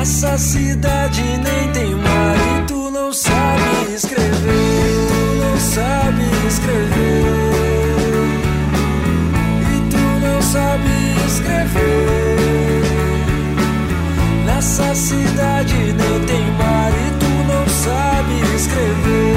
Nessa cidade nem tem mar e tu não sabe escrever. E tu não sabe escrever. E tu não sabe escrever. Nessa cidade nem tem mar e tu não sabe escrever.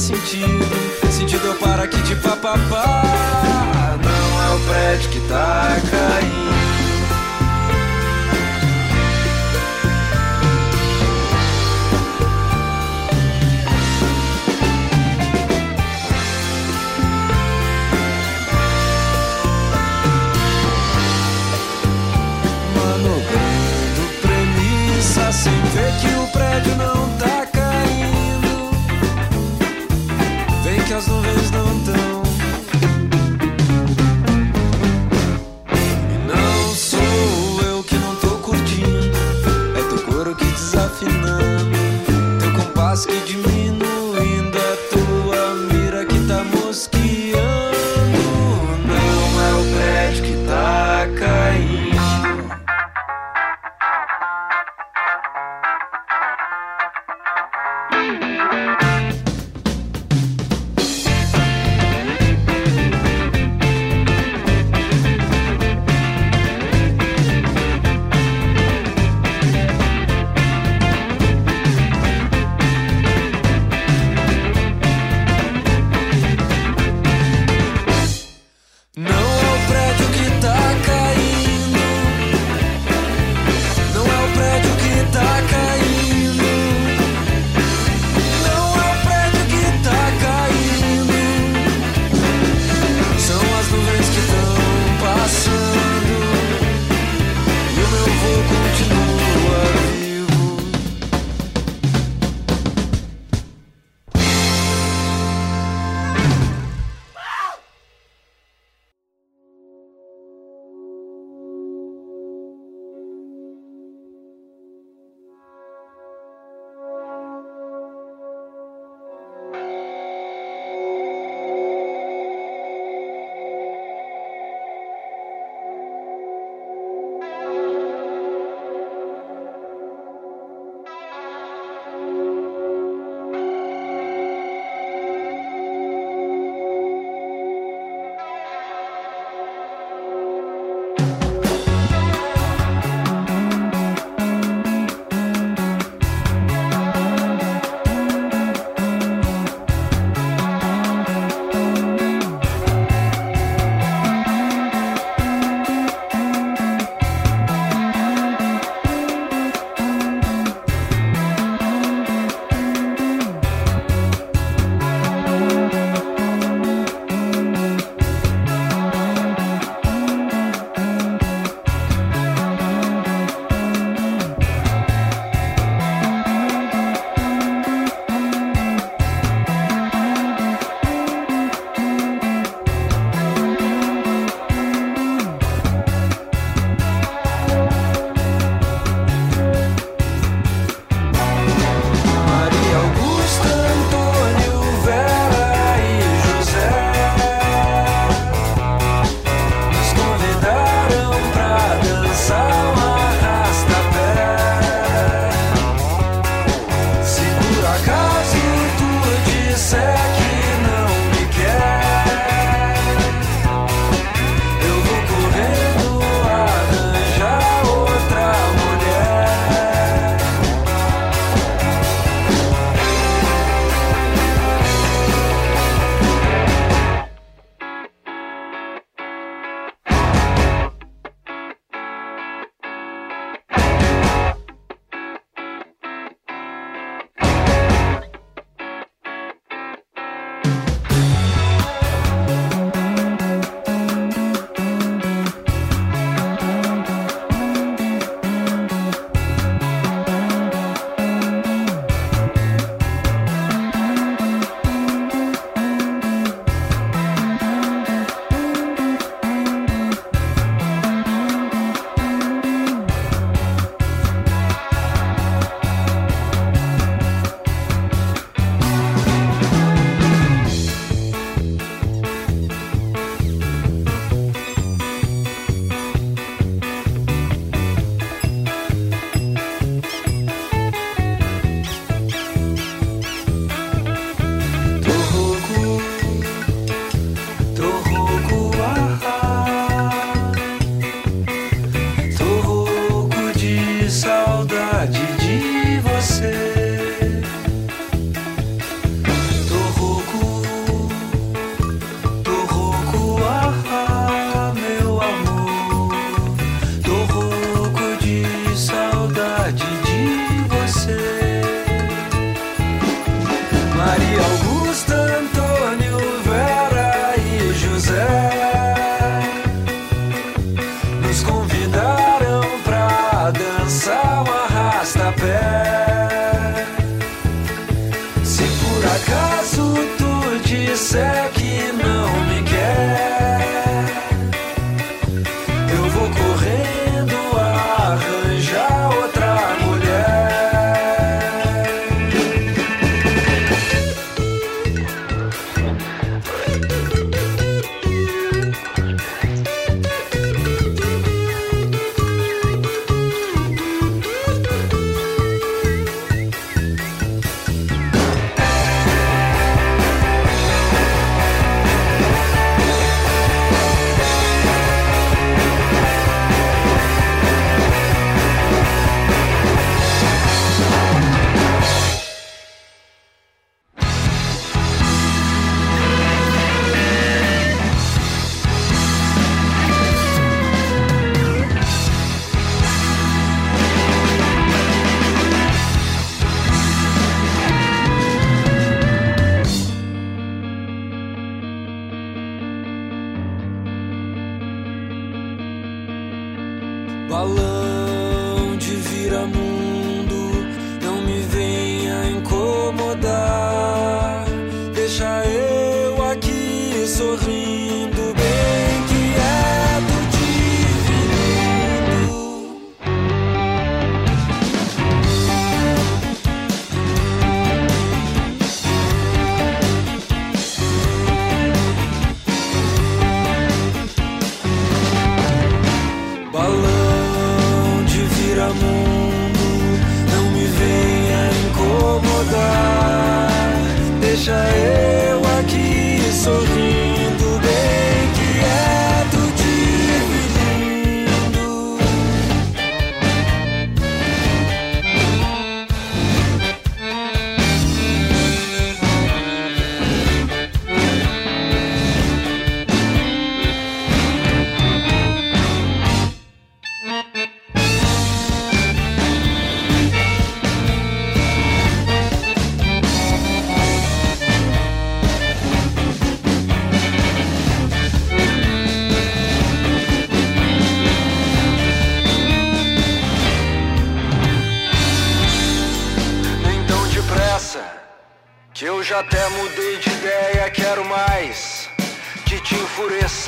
sentido. Sentido eu para aqui de papapá. Não é o prédio que tá caindo. Mano, premissa sem ver que o prédio não as nuvens do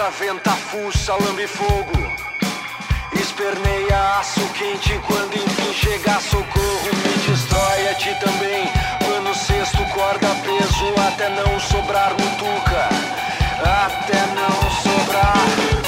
fuça, venta fuça, lambe fogo. Esperneia aço quente quando enfim chegar socorro. Me destrói a ti também. Quando sexto, corda peso até não sobrar mutuca. Até não sobrar.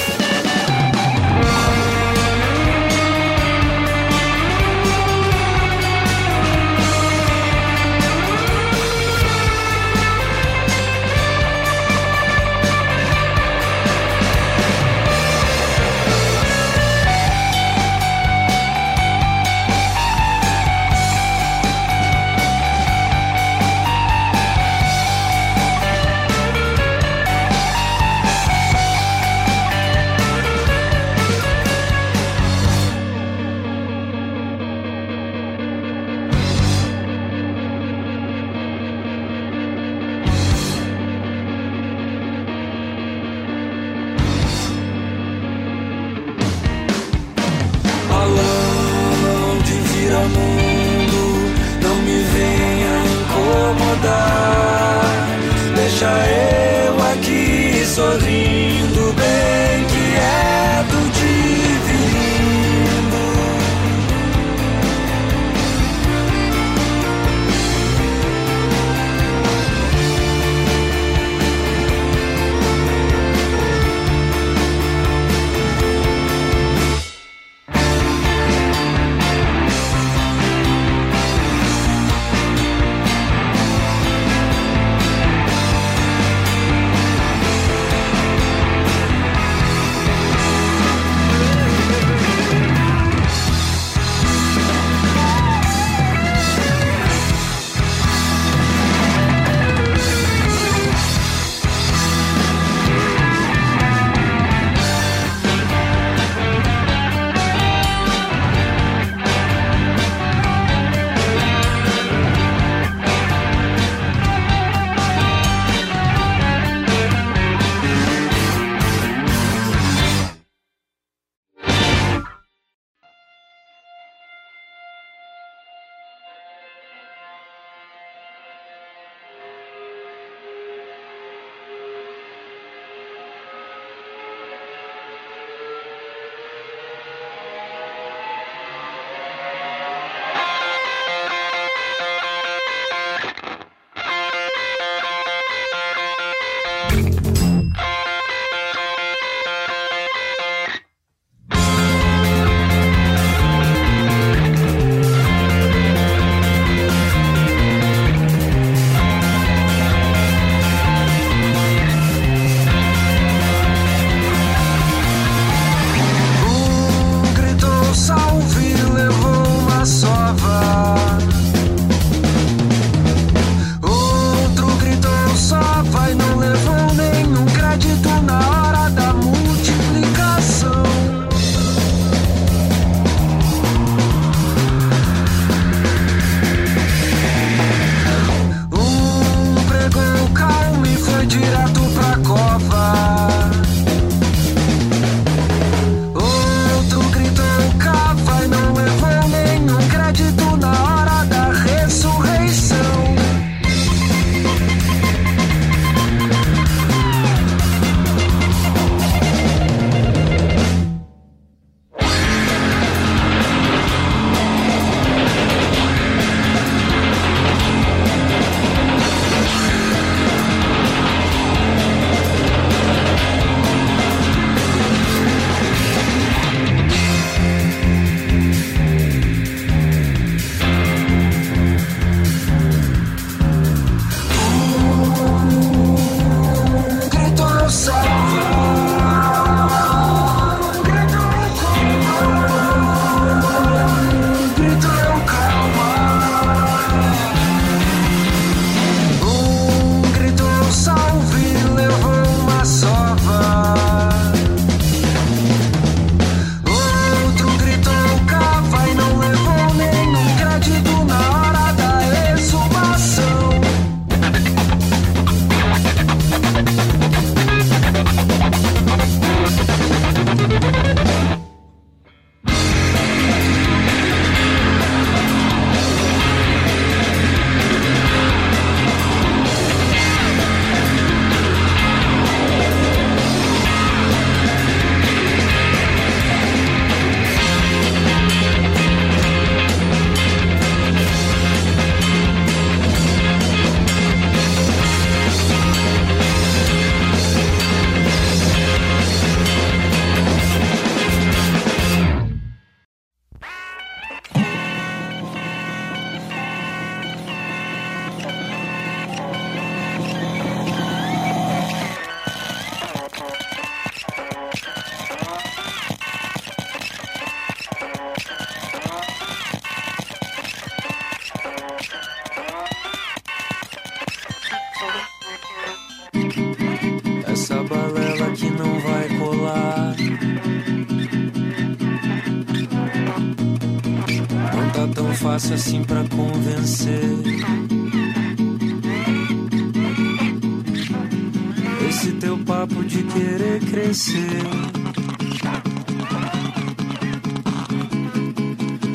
De querer crescer.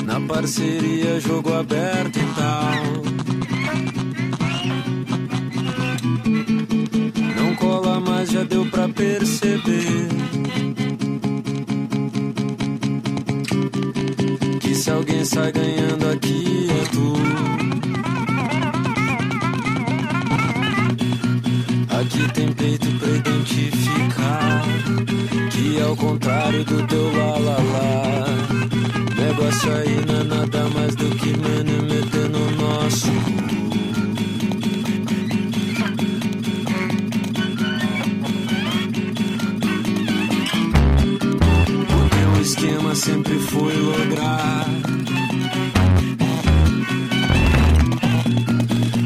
Na parceria, jogo aberto e tal. Não cola, mas já deu pra perceber. Que se alguém sai ganhando Negócio aí não é nada mais do que mano meter no nosso. O teu esquema sempre foi lograr.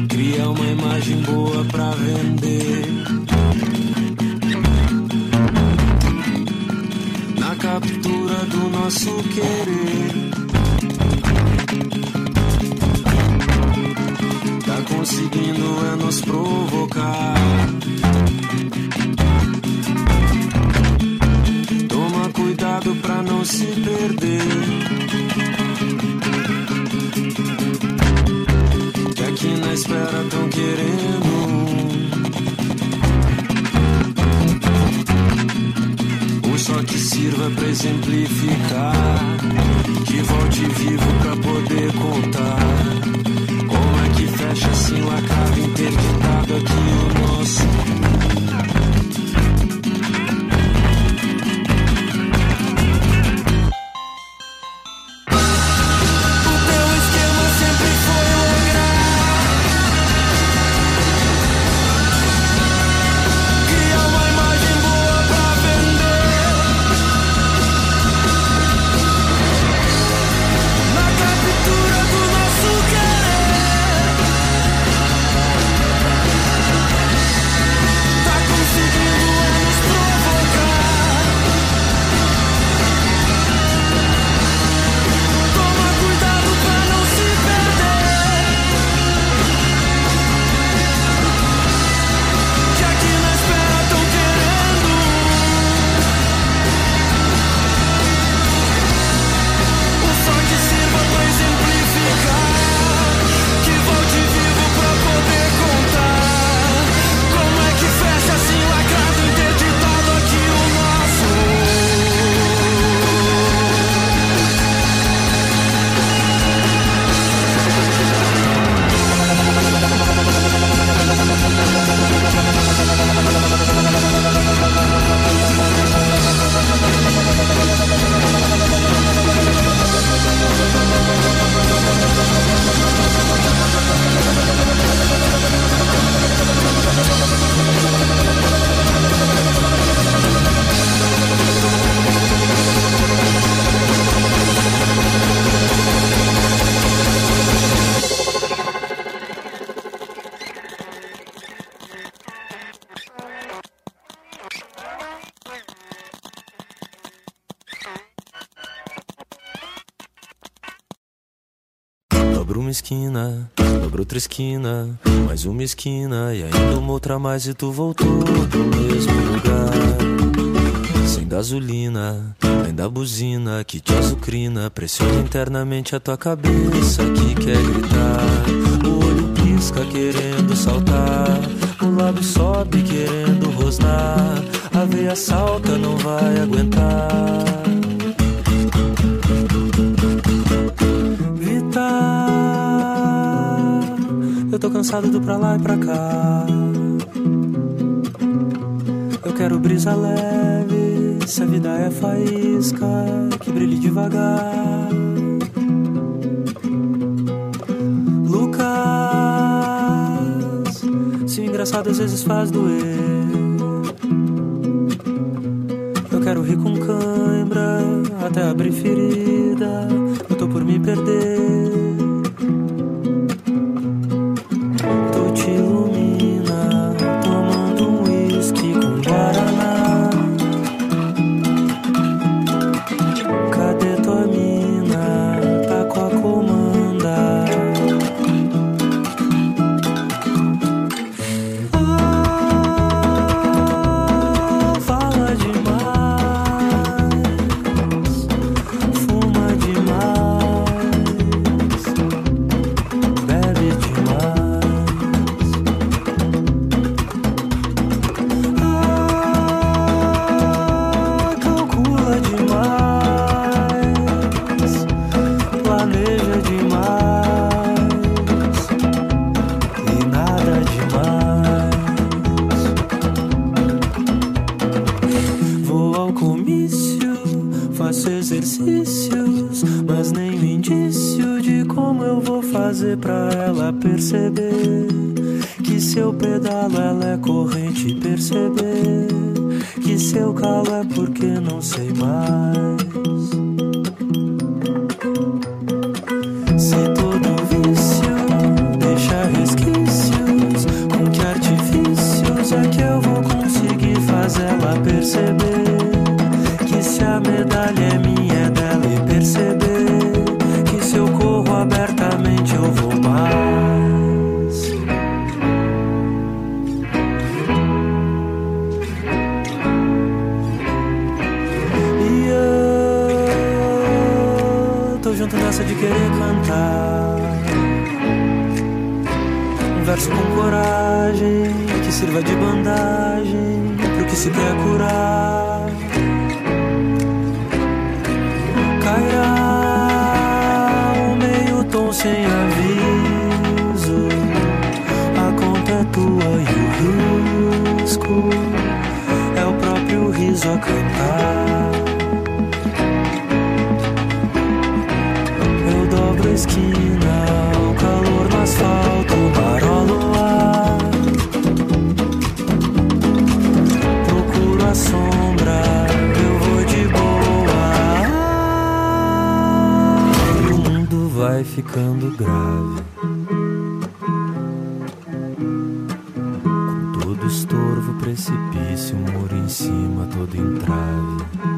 Criar uma imagem boa pra vender. Na captura do nosso querer. Conseguindo é nos provocar. Toma cuidado pra não se perder. Que aqui na espera tão querendo. Um só que sirva pra exemplificar. Esquina, dobra outra esquina, mais uma esquina e ainda uma outra mais e tu voltou pro mesmo lugar. Sem gasolina, ainda buzina que te azucrina, pressiona internamente a tua cabeça que quer gritar. O olho pisca querendo saltar, o lábio sobe querendo rosnar, a veia salta não vai aguentar. Cansado do pra lá e pra cá. Eu quero brisa leve, se a vida é faísca, que brilhe devagar. Lucas, se o engraçado às vezes faz doer. Eu quero rir com cãibra até abrir ferida. Eu tô por me perder. vai ficando grave. Com todo estorvo, precipício, muro em cima, todo entrave.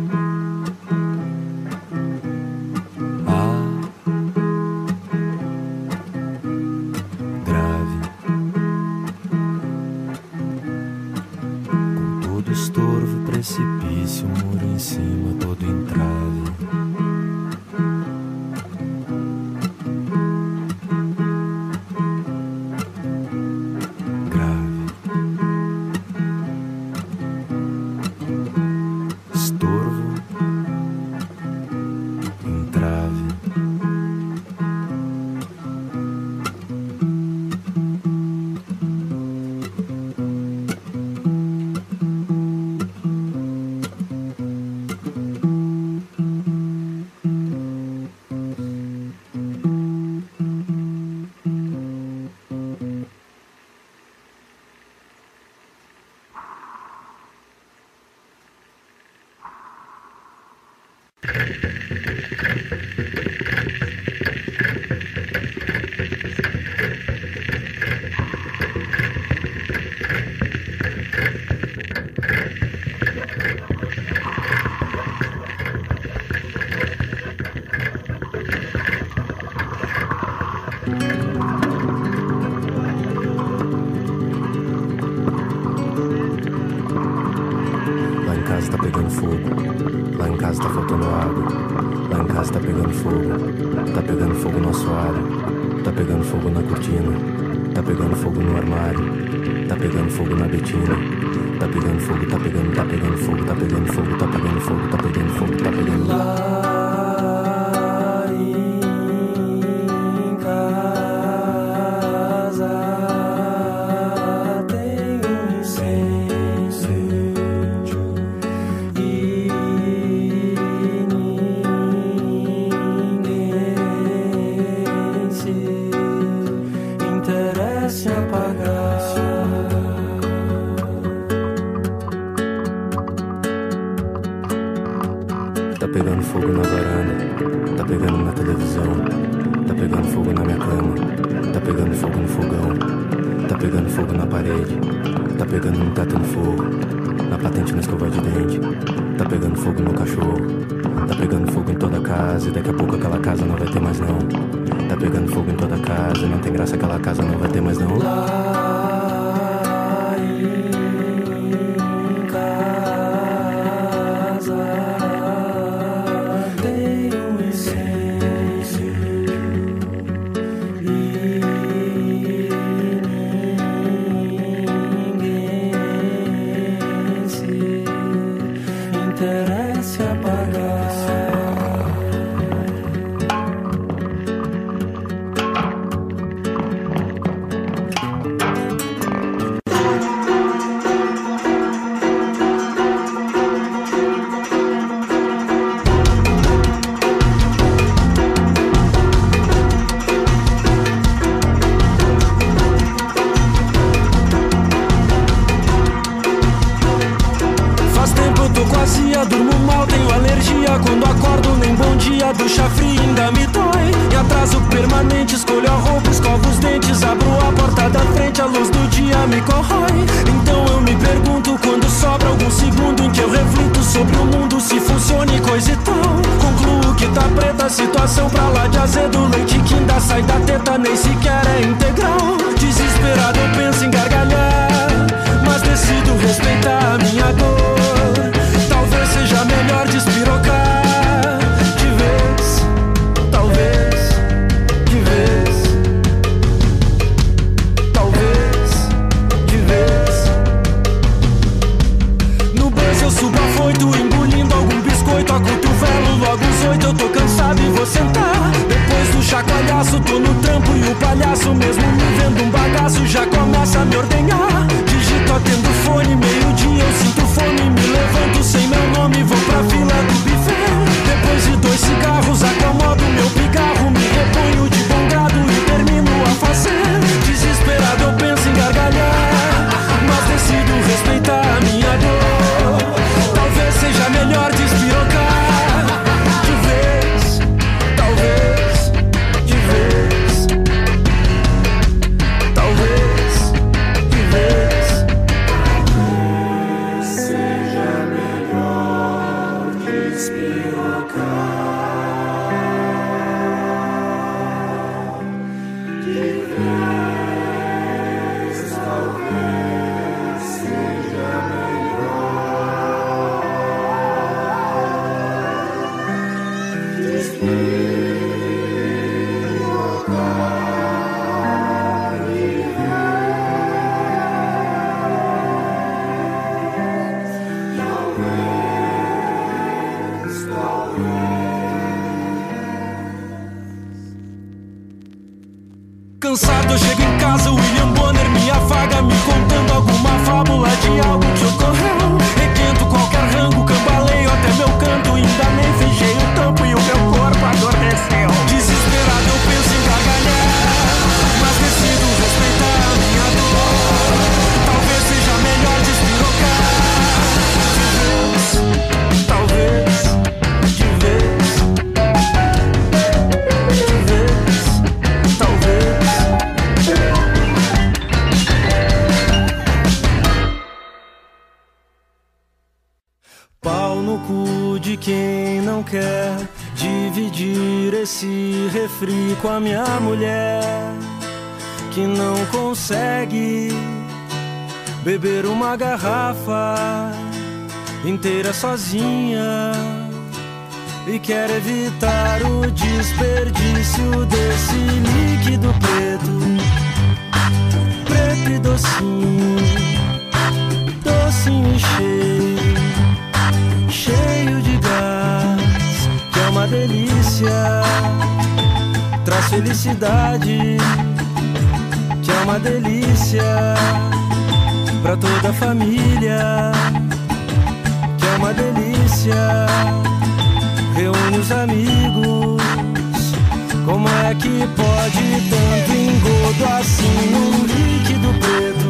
Sobre o mundo, se funciona e coisa e tal. Concluo que tá preta a situação pra lá de azedo. Leite que ainda sai da teta, nem sequer é integral. Desesperado, eu penso em gargalhar, mas decido respeitar a minha dor. Palhaço, mesmo me vendo um bagaço, já começa a me ordenhar. Digito atendo fone, meio-dia eu sinto fome, me levanto sem meu nome, vou pra fila do Cansado. Eu chego em casa, William Bonner me afaga Me contando alguma fábula de algo que ocorreu. Requento qualquer rango, cambaleio até meu canto Ainda nem fechei o tampo e o meu corpo adormeceu com a minha mulher que não consegue beber uma garrafa inteira sozinha e quer evitar o desperdício desse líquido preto, preto e docinho, docinho e cheio cheio de gás, que é uma delícia. Traz felicidade, que é uma delícia. Pra toda a família, que é uma delícia. Reúne os amigos. Como é que pode tanto engodo assim num líquido preto,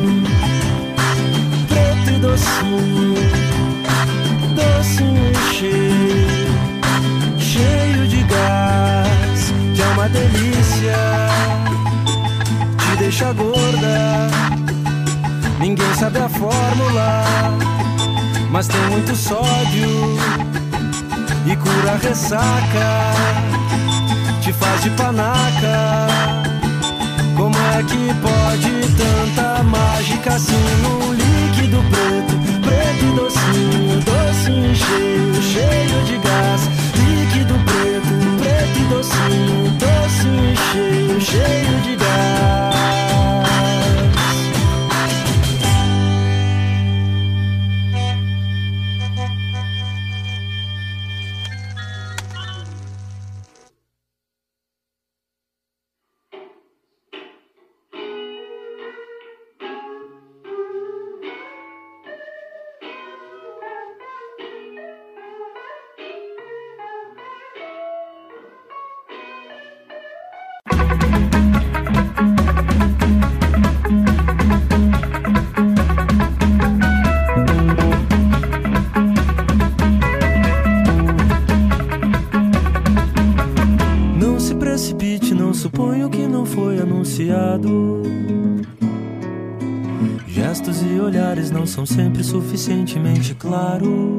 preto e docinho? docinho cheio, cheio uma delícia, te deixa gorda. Ninguém sabe a fórmula, mas tem muito sódio e cura a ressaca, te faz de panaca. Como é que pode tanta mágica assim num líquido preto, preto e docinho, docinho cheio, cheio de gás, preto e docinho, docinho e cheio, cheio de gás. Sempre suficientemente claros.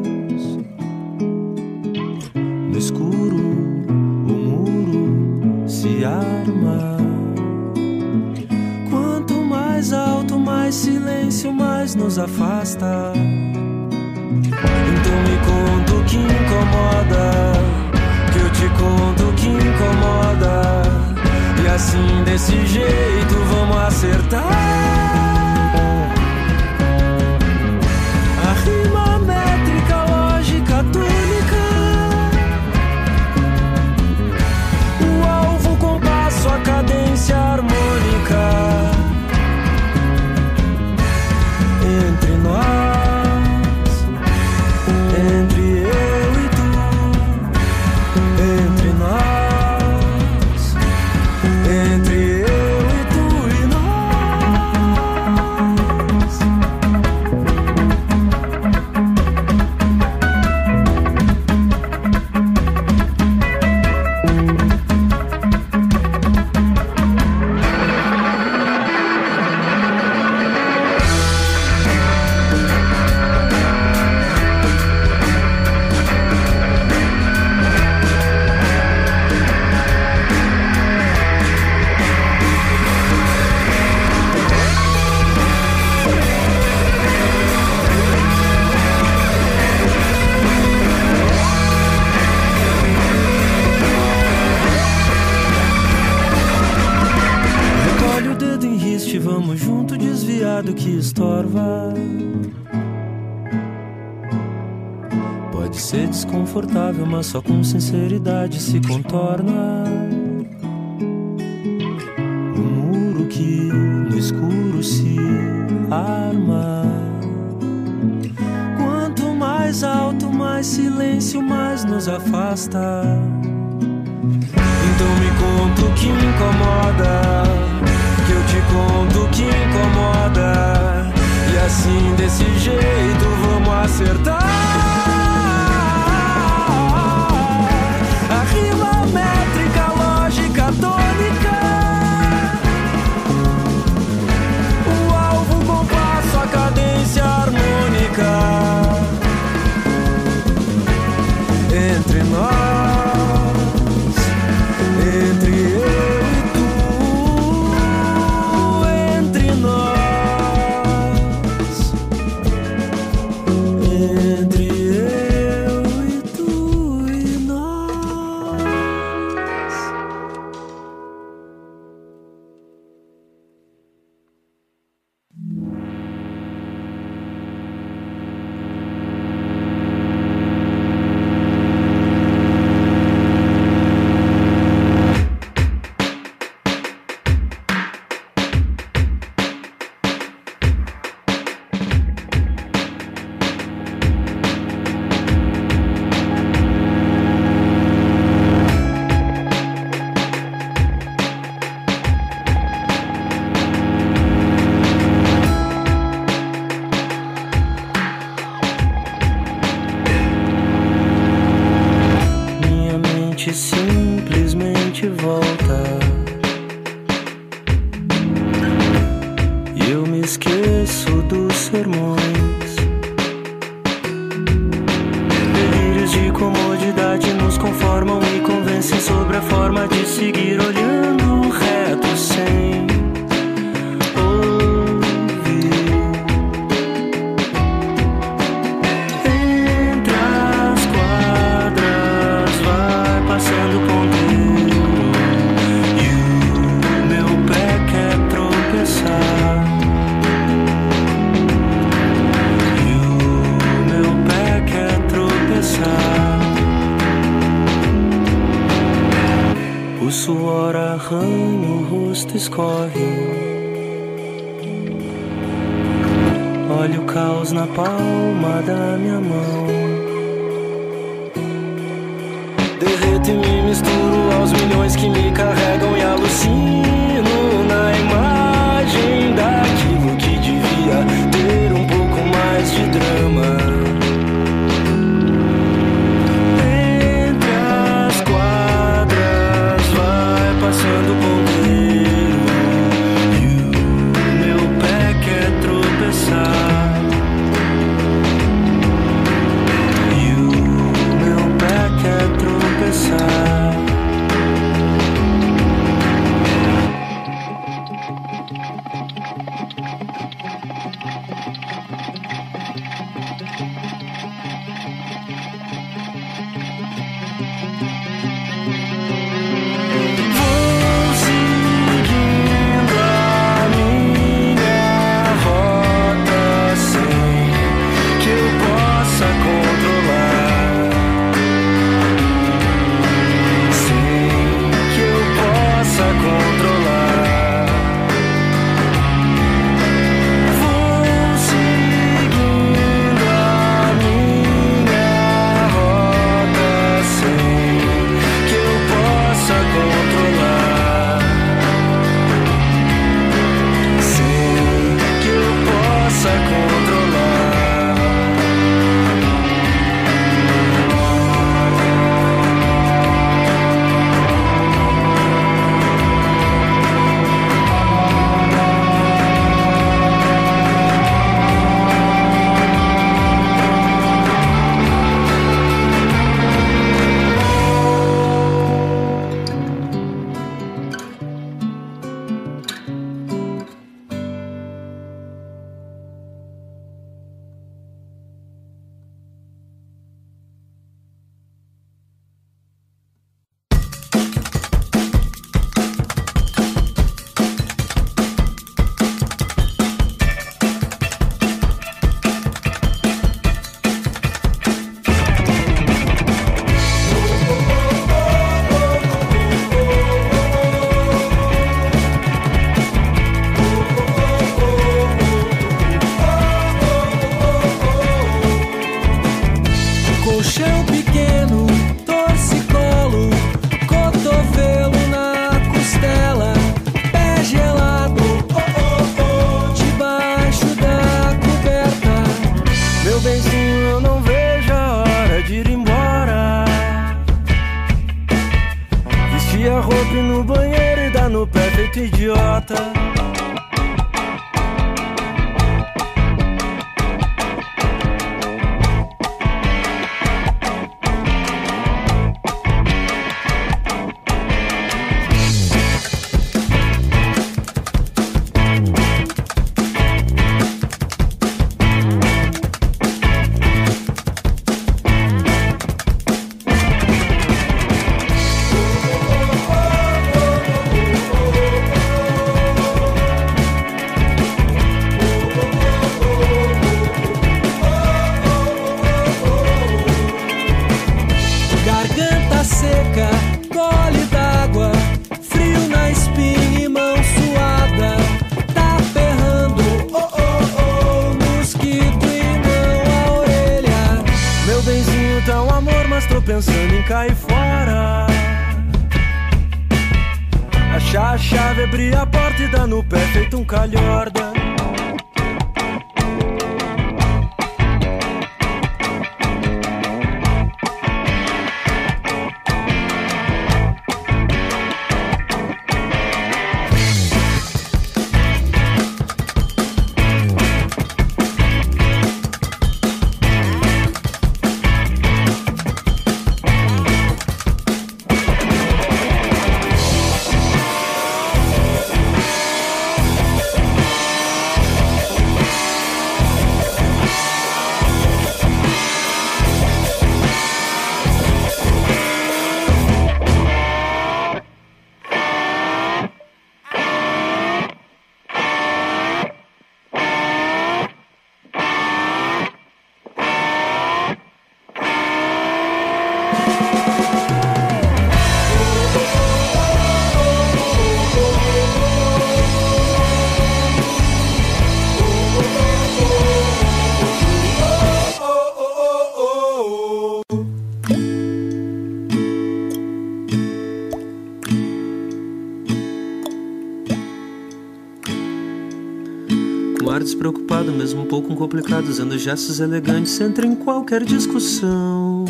Sinceridade se aos milhões que me complicado, usando gestos elegantes, entra em qualquer discussão.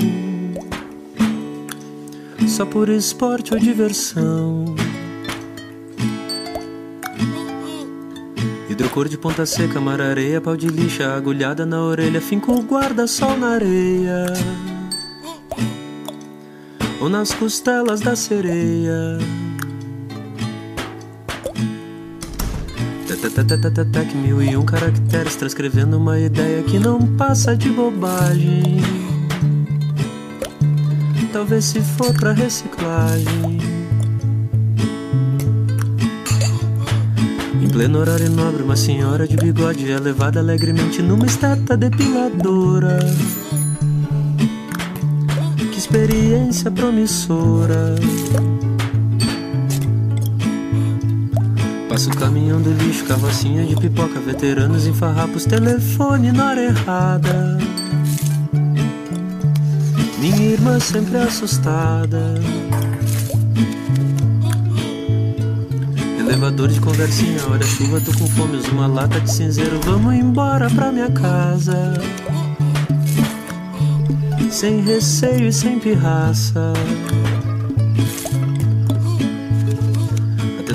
Só por esporte ou diversão. Hidrocor de ponta seca, mar areia, pau de lixa, agulhada na orelha, finco o guarda-sol na areia. Ou nas costelas da sereia. Tac, mil e um caracteres transcrevendo uma ideia que não passa de bobagem. Talvez se for pra reciclagem. Em pleno horário nobre, uma senhora de bigode é levada alegremente numa estátua depiladora. Que experiência promissora. Passa o caminhão do lixo, carrocinha de pipoca, veteranos em farrapos, telefone na hora errada. Minha irmã sempre assustada. Elevador de conversinha, olha a chuva, tô com fome, uso uma lata de cinzeiro, vamos embora pra minha casa. Sem receio e sem pirraça.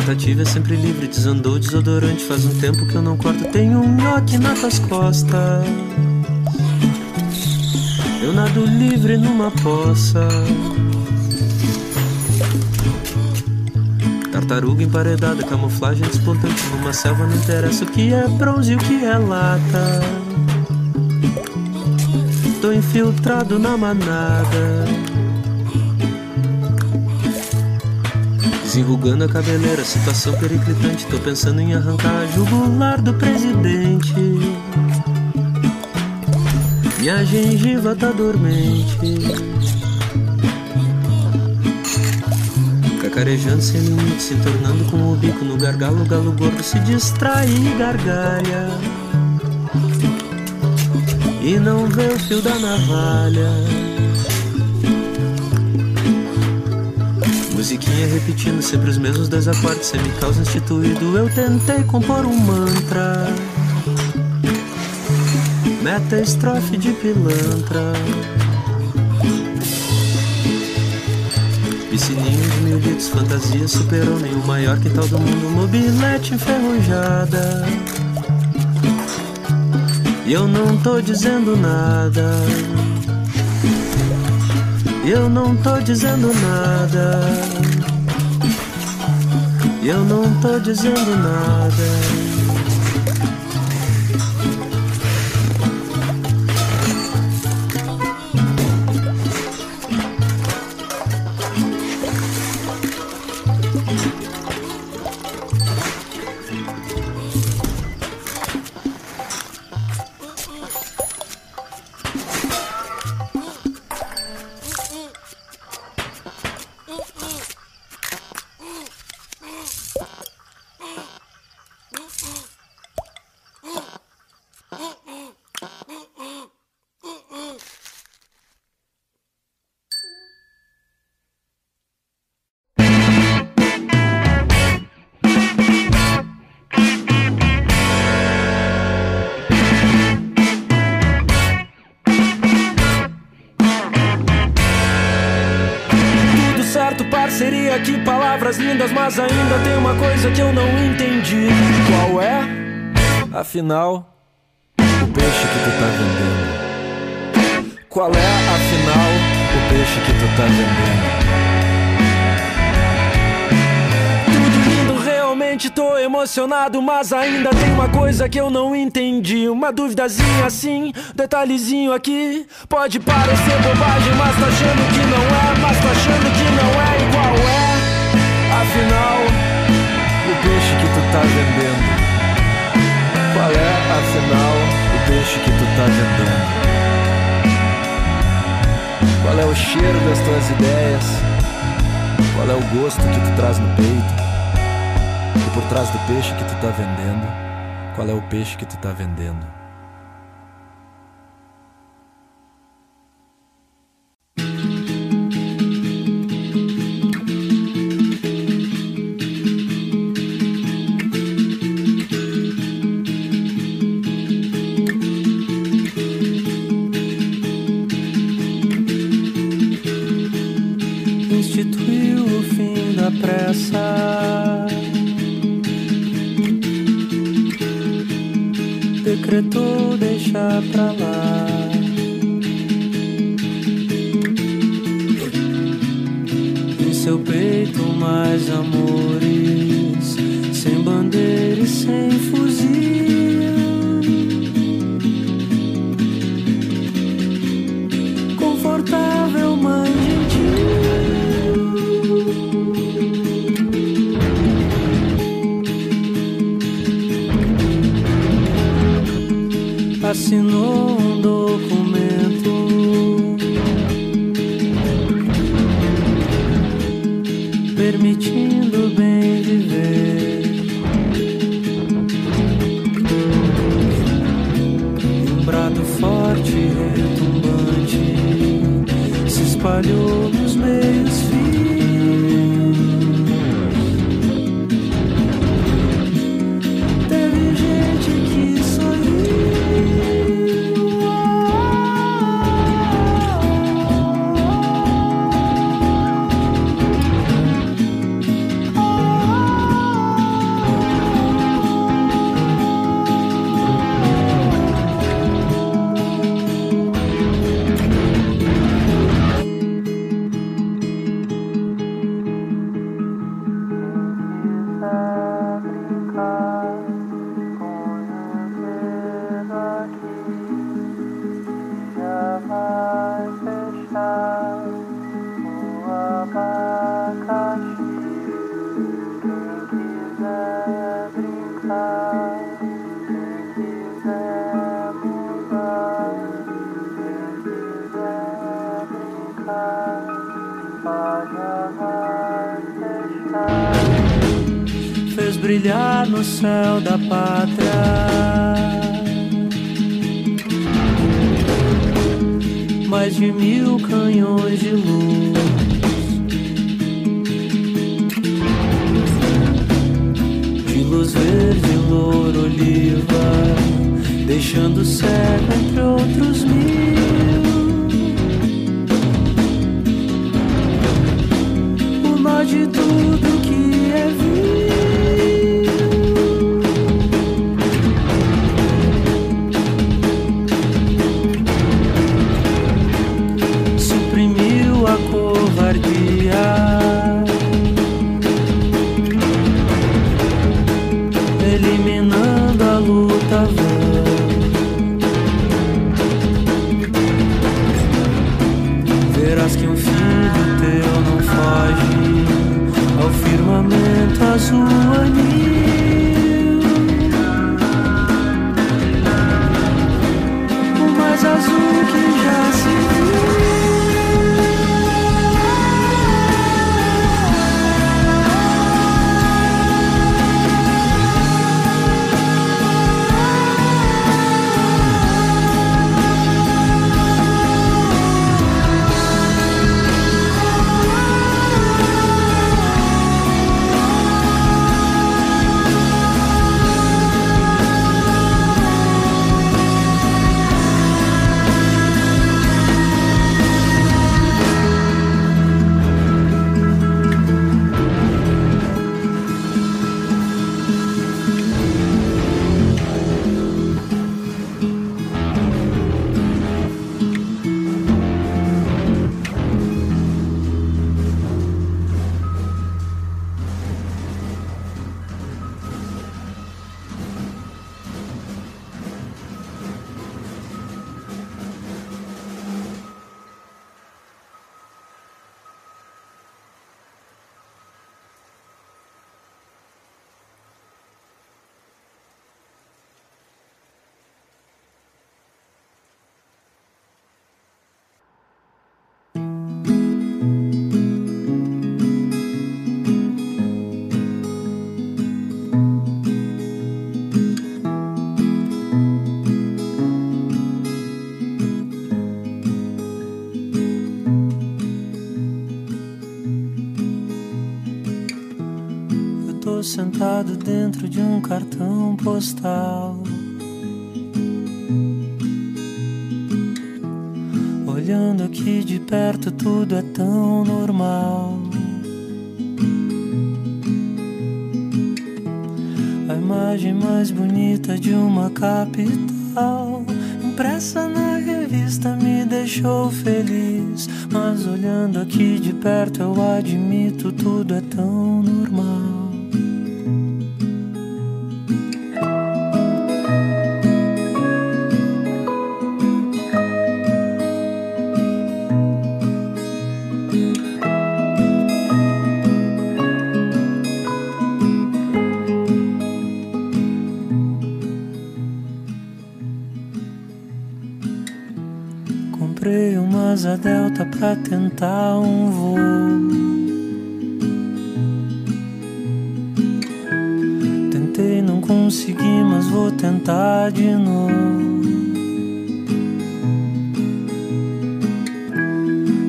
A tentativa é sempre livre, desandou desodorante, faz um tempo que eu não corto, tenho um nhoque nas tuas costas. Eu nado livre numa poça. Tartaruga emparedada, camuflagem despontante numa selva, não interessa o que é bronze e o que é lata. Tô infiltrado na manada. Desenrugando a cabeleira, situação periclitante. Tô pensando em arrancar a jugular do presidente. Minha gengiva tá dormente. Cacarejando sem limite, se tornando com o bico no gargalo, o galo gordo se distrai e gargalha. E não vê o fio da navalha. Musiquinha repetindo sempre os mesmos dois acordes, semicausa instituído. Eu tentei compor um mantra. Meta estrofe de pilantra. Piscininho de mil litros, fantasia, super-homem, o maior quintal do mundo, mobilete enferrujada. E eu não tô dizendo nada. Eu não tô dizendo nada. Eu não tô dizendo nada. Afinal, o peixe que tu tá vendendo. Qual é, afinal, o peixe que tu tá vendendo? Tudo lindo, realmente tô emocionado, mas ainda tem uma coisa que eu não entendi. Uma duvidazinha assim, detalhezinho aqui. Pode parecer bobagem, mas tá achando que não é, mas tá achando que não é igual é. Afinal, o peixe que tu tá vendendo. Qual é, afinal, o peixe que tu tá vendendo? Qual é o cheiro das tuas ideias? Qual é o gosto que tu traz no peito? E por trás do peixe que tu tá vendendo, qual é o peixe que tu tá vendendo? sound sentado dentro de um cartão postal. Olhando aqui de perto, tudo é tão normal. A imagem mais bonita de uma capital, impressa na revista, me deixou feliz. Mas olhando aqui de perto, eu admito, tudo é tão normal. Asa delta pra tentar um voo. Tentei, não consegui, mas vou tentar de novo.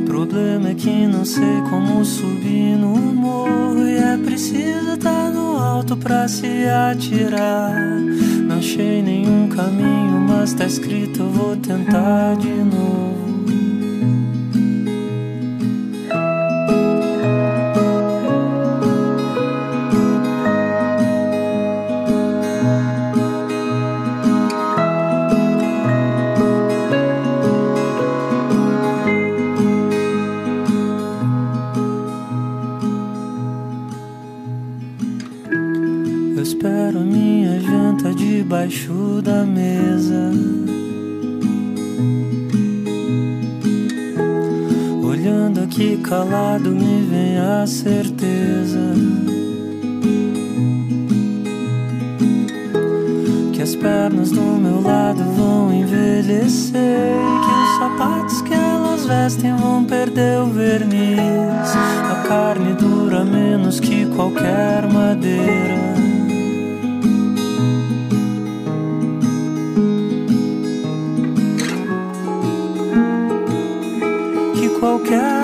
Problema é que não sei como subir no morro e é preciso estar no alto pra se atirar. Não achei nenhum caminho, mas tá escrito eu vou tentar de novo. Que